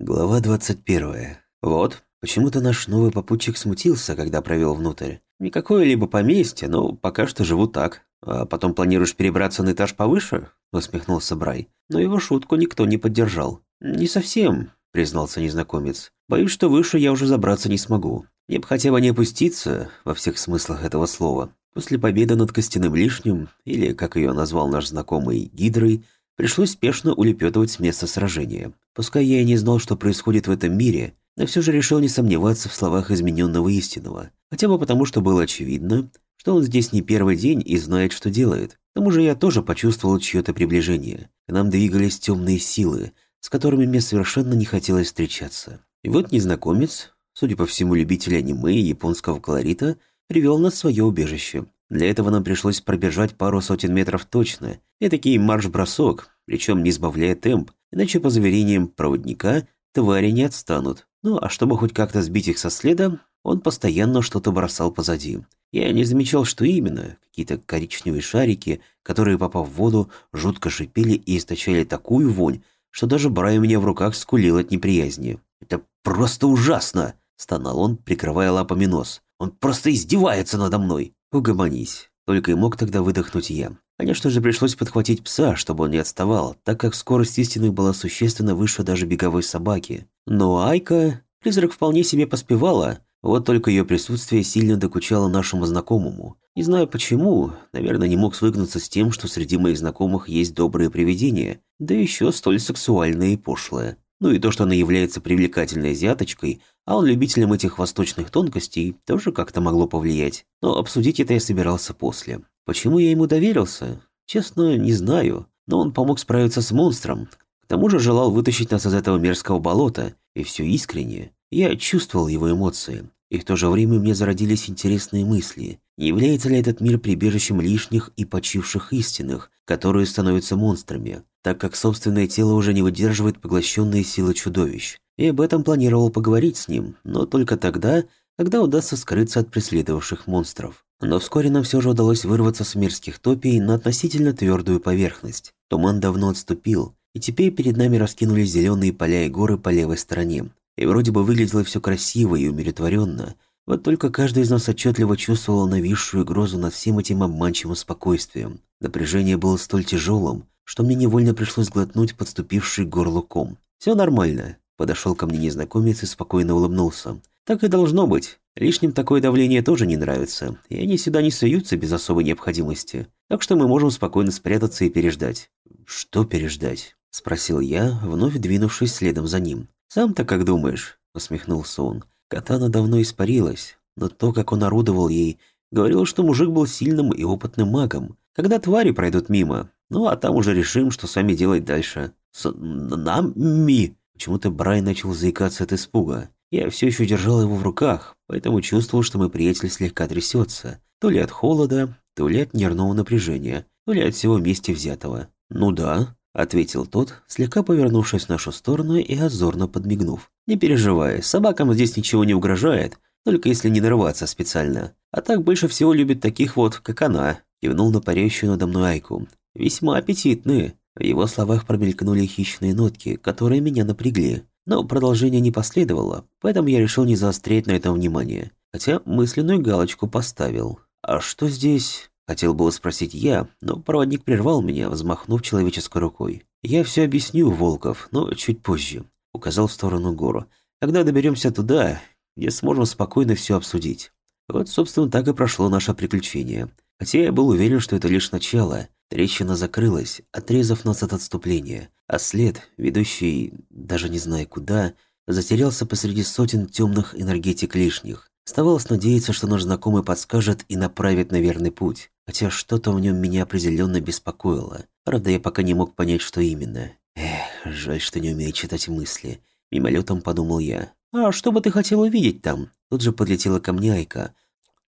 Глава 21. Вот, почему-то наш новый попутчик смутился, когда провел внутрь. Не какое-либо поместье, но пока что живу так. А потом планируешь перебраться на этаж повыше? Усмехнулся Брай. Но его шутку никто не поддержал. Не совсем, признался незнакомец. Боюсь, что выше я уже забраться не смогу. Мне бы хотя бы не опуститься, во всех смыслах этого слова. После победы над костяным лишним, или, как ее назвал наш знакомый, Гидрой, пришлось спешно улепетывать с места сражения. Пускай я и не знал, что происходит в этом мире, но все же решил не сомневаться в словах измененного истинного. Хотя бы потому, что было очевидно, что он здесь не первый день и знает, что делает. К тому же я тоже почувствовал чье-то приближение. К нам двигались темные силы, с которыми мне совершенно не хотелось встречаться. И вот незнакомец, судя по всему любитель аниме и японского колорита, привел нас в свое убежище. Для этого нам пришлось пробежать пару сотен метров точно, и такие марш-бросок, причем не сбавляя темп, иначе, по заверениям проводника, твари не отстанут. Ну, а чтобы хоть как-то сбить их со следа, он постоянно что-то бросал позади. Я не замечал, что именно. Какие-то коричневые шарики, которые, попав в воду, жутко шипели и источали такую вонь, что даже Брай у меня в руках скулил от неприязни. «Это просто ужасно!» – стонал он, прикрывая лапами нос. «Он просто издевается надо мной!» «Угомонись!» Только и мог тогда выдохнуть я. Конечно же, пришлось подхватить пса, чтобы он не отставал, так как скорость истинных была существенно выше даже беговой собаки. Но Айка, призрак вполне себе поспевала, вот только ее присутствие сильно докучало нашему знакомому. Не знаю почему, наверное, не мог свыкнуться с тем, что среди моих знакомых есть добрые привидения, да еще столь сексуальные и пошлые. Ну и то, что она является привлекательной азиаточкой, а он любителем этих восточных тонкостей, тоже как-то могло повлиять. Но обсудить это я собирался после. Почему я ему доверился? Честно, не знаю. Но он помог справиться с монстром. К тому же желал вытащить нас из этого мерзкого болота. И все искренне. Я чувствовал его эмоции. И в то же время мне зародились интересные мысли. Не является ли этот мир прибежищем лишних и почивших истинных, которые становятся монстрами, так как собственное тело уже не выдерживает поглощенные силы чудовищ? И об этом планировал поговорить с ним, но только тогда, когда удастся скрыться от преследовавших монстров. Но вскоре нам все же удалось вырваться с мирских топий на относительно твердую поверхность. Туман давно отступил, и теперь перед нами раскинулись зеленые поля и горы по левой стороне. И вроде бы выглядело все красиво и умиротворенно, вот только каждый из нас отчетливо чувствовал нависшую угрозу над всем этим обманчивым спокойствием. Напряжение было столь тяжелым, что мне невольно пришлось глотнуть подступивший горлуком. «Все нормально», – подошел ко мне незнакомец и спокойно улыбнулся. «Так и должно быть. Лишним такое давление тоже не нравится, и они сюда не суются без особой необходимости. Так что мы можем спокойно спрятаться и переждать». «Что переждать?» – спросил я, вновь двинувшись следом за ним. «Сам-то как думаешь?» – усмехнулся он. Катана давно испарилась, но то, как он орудовал ей, говорило, что мужик был сильным и опытным магом. Когда твари пройдут мимо, ну а там уже решим, что с вами делать дальше. С нами? Почему-то Брай начал заикаться от испуга. Я все еще держал его в руках, поэтому чувствовал, что мой приятель слегка трясется. То ли от холода, то ли от нервного напряжения, то ли от всего вместе взятого. «Ну да», — ответил тот, слегка повернувшись в нашу сторону и озорно подмигнув. «Не переживай, собакам здесь ничего не угрожает, только если не нарываться специально. А так больше всего любят таких вот, как она», — кивнул на парящую надо мной Айку. «Весьма аппетитные». В его словах промелькнули хищные нотки, которые меня напрягли. Но продолжение не последовало, поэтому я решил не заострять на этом внимание. Хотя мысленную галочку поставил. «А что здесь?» Хотел было спросить я, но проводник прервал меня, взмахнув человеческой рукой. «Я все объясню, Волков, но чуть позже», — указал в сторону гору. «Когда доберемся туда, где сможем спокойно все обсудить». Вот, собственно, так и прошло наше приключение. Хотя я был уверен, что это лишь начало. Трещина закрылась, отрезав нас от отступления, а след, ведущий, даже не зная куда, затерялся посреди сотен темных энергетик лишних. Оставалось надеяться, что наш знакомый подскажет и направит на верный путь, хотя что-то в нем меня определенно беспокоило. Правда, я пока не мог понять, что именно. Эх, жаль, что не умею читать мысли. Мимолетом подумал я. «А что бы ты хотел увидеть там?» Тут же подлетела ко мне Айка.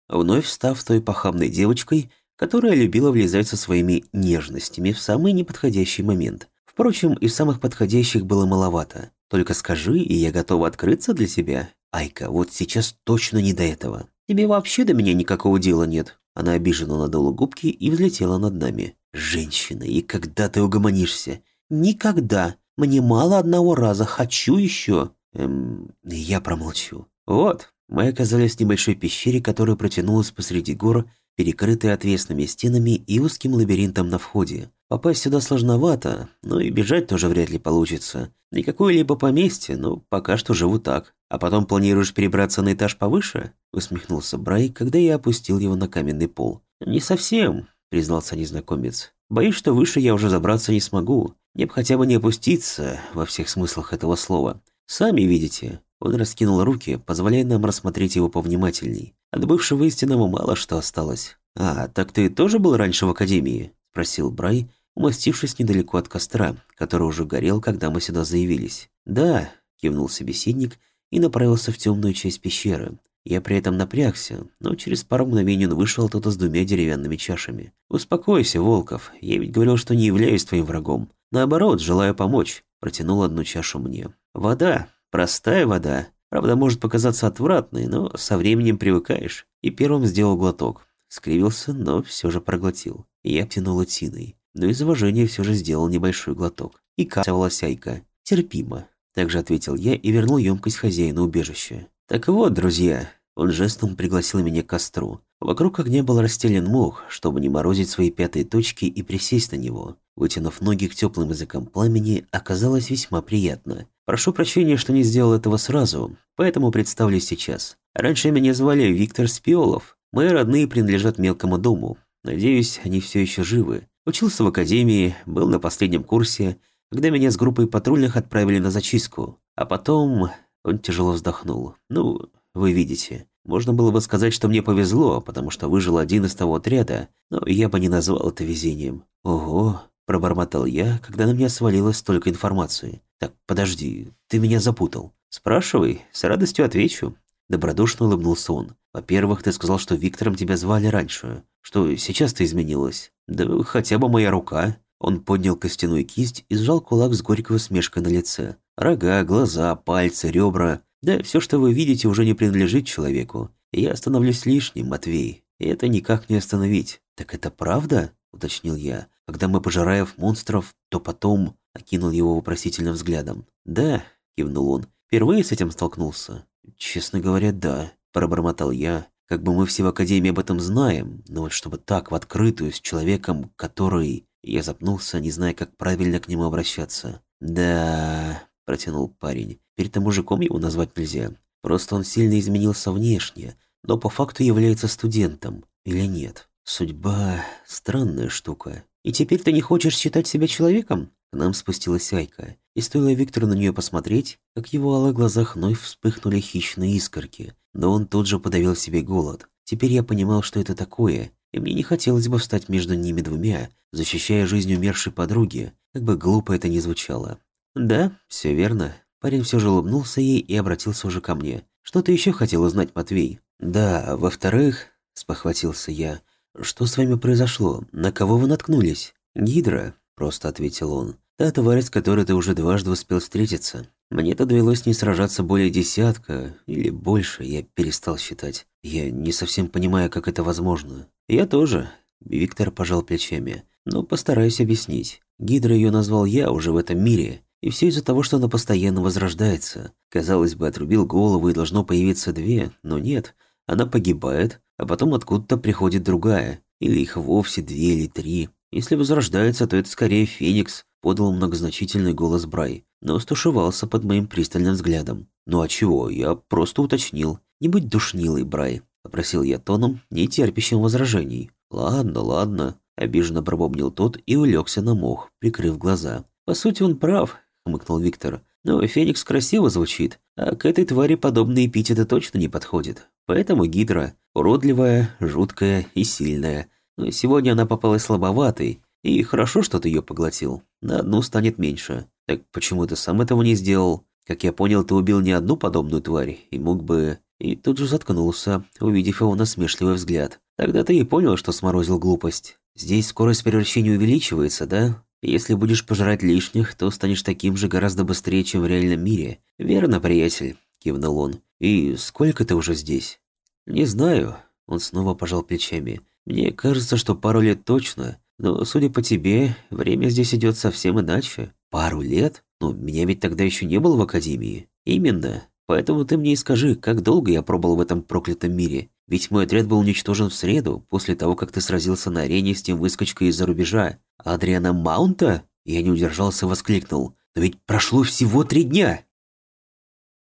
Вновь став той похабной девочкой, которая любила влезать со своими нежностями в самый неподходящий момент. Впрочем, и самых подходящих было маловато. Только скажи, и я готова открыться для тебя. Айка, вот сейчас точно не до этого. Тебе вообще до меня никакого дела нет. Она обиженно надула губки и взлетела над нами. Женщина, и когда ты угомонишься? Никогда. Мне мало одного раза, хочу еще. Эм, я промолчу. Вот, мы оказались в небольшой пещере, которая протянулась посреди гор, перекрытой отвесными стенами и узким лабиринтом на входе. Попасть сюда сложновато, но и бежать тоже вряд ли получится. Никакое либо поместье, но пока что живу так. А потом планируешь перебраться на этаж повыше? Усмехнулся Брай, когда я опустил его на каменный пол. Не совсем, признался незнакомец. Боюсь, что выше я уже забраться не смогу. Мне бы хотя бы не опуститься во всех смыслах этого слова. Сами видите. Он раскинул руки, позволяя нам рассмотреть его повнимательней. От бывшего истинного мало что осталось. «А, так ты тоже был раньше в академии?» – спросил Брай, умастившись недалеко от костра, который уже горел, когда мы сюда заявились. «Да», – кивнул собеседник и направился в темную часть пещеры. Я при этом напрягся, но через пару мгновений он вышел оттуда с двумя деревянными чашами. «Успокойся, Волков, я ведь говорил, что не являюсь твоим врагом. Наоборот, желаю помочь», – протянул одну чашу мне. «Вода, простая вода, правда, может показаться отвратной, но со временем привыкаешь». И первым сделал глоток. Скривился, но все же проглотил. Я обтянул тиной но из уважения все же сделал небольшой глоток. И касалась Айка. «Терпимо», – также ответил я и вернул емкость хозяина убежища. «Так вот, друзья», – он жестом пригласил меня к костру. Вокруг огня был расстелен мох, чтобы не морозить свои пятые точки и присесть на него. Вытянув ноги к теплым языкам пламени, оказалось весьма приятно. Прошу прощения, что не сделал этого сразу, поэтому представлю сейчас. Раньше меня звали Виктор Спиолов. Мои родные принадлежат мелкому дому. Надеюсь, они все еще живы. Учился в академии, был на последнем курсе, когда меня с группой патрульных отправили на зачистку. А потом он тяжело вздохнул. Ну, вы видите. Можно было бы сказать, что мне повезло, потому что выжил один из того отряда, но я бы не назвал это везением. Ого, пробормотал я, когда на меня свалилось столько информации. Так, подожди, ты меня запутал. Спрашивай, с радостью отвечу. Добродушно улыбнулся он. Во-первых, ты сказал, что Виктором тебя звали раньше. Что сейчас-то изменилось? Да хотя бы моя рука. Он поднял костяную кисть и сжал кулак с горькой усмешкой на лице. Рога, глаза, пальцы, ребра. Да все, что вы видите, уже не принадлежит человеку. Я становлюсь лишним, Матвей. И это никак не остановить. Так это правда? Уточнил я. Когда мы, пожираев монстров, то потом... Окинул его вопросительным взглядом. «Да», — кивнул он. «Впервые с этим столкнулся?» «Честно говоря, да», Пробормотал я. Как бы мы все в Академии об этом знаем, но вот чтобы так в открытую с человеком, который... Я запнулся, не зная, как правильно к нему обращаться. «Да...» – протянул парень. «Перед тем мужиком его назвать нельзя. Просто он сильно изменился внешне, но по факту является студентом. Или нет? Судьба – странная штука. И теперь ты не хочешь считать себя человеком?» К нам спустилась Айка, и стоило Виктору на нее посмотреть, как его алых глазах вновь вспыхнули хищные искорки – но он тут же подавил себе голод. Теперь я понимал, что это такое, и мне не хотелось бы встать между ними двумя, защищая жизнь умершей подруги, как бы глупо это ни звучало. «Да, все верно». Парень все же улыбнулся ей и обратился уже ко мне. «Что ты еще хотел узнать, Матвей?» «Да, во-вторых...» – спохватился я. «Что с вами произошло? На кого вы наткнулись?» «Гидра», – просто ответил он. «Та тварь, с которой ты уже дважды успел встретиться. Мне-то довелось не сражаться более десятка или больше, я перестал считать. Я не совсем понимаю, как это возможно. Я тоже. Виктор пожал плечами. Но постараюсь объяснить. Гидра ее назвал я уже в этом мире. И все из-за того, что она постоянно возрождается. Казалось бы, отрубил голову и должно появиться две, но нет. Она погибает, а потом откуда-то приходит другая. Или их вовсе две или три. Если возрождается, то это скорее Феникс, подал многозначительный голос Брай но стушевался под моим пристальным взглядом. «Ну а чего? Я просто уточнил. Не будь душнилой, Брай», — попросил я тоном, не терпящим возражений. «Ладно, ладно», — обиженно пробомнил тот и улегся на мох, прикрыв глаза. «По сути, он прав», — хмыкнул Виктор. «Но Феникс красиво звучит, а к этой твари подобные эпитеты точно не подходят. Поэтому Гидра уродливая, жуткая и сильная. Но сегодня она попалась слабоватой, и хорошо, что ты ее поглотил. На одну станет меньше. Так почему ты сам этого не сделал? Как я понял, ты убил не одну подобную тварь, и мог бы... И тут же заткнулся, увидев его насмешливый взгляд. Тогда ты и понял, что сморозил глупость. Здесь скорость превращения увеличивается, да? Если будешь пожрать лишних, то станешь таким же гораздо быстрее, чем в реальном мире. Верно, приятель, кивнул он. И сколько ты уже здесь? Не знаю. Он снова пожал плечами. Мне кажется, что пару лет точно. Но, судя по тебе, время здесь идет совсем иначе. Пару лет? Ну, меня ведь тогда еще не было в академии. Именно. Поэтому ты мне и скажи, как долго я пробыл в этом проклятом мире? Ведь мой отряд был уничтожен в среду, после того, как ты сразился на арене с тем выскочкой из-за рубежа. Адриана Маунта? Я не удержался и воскликнул. Но ведь прошло всего три дня!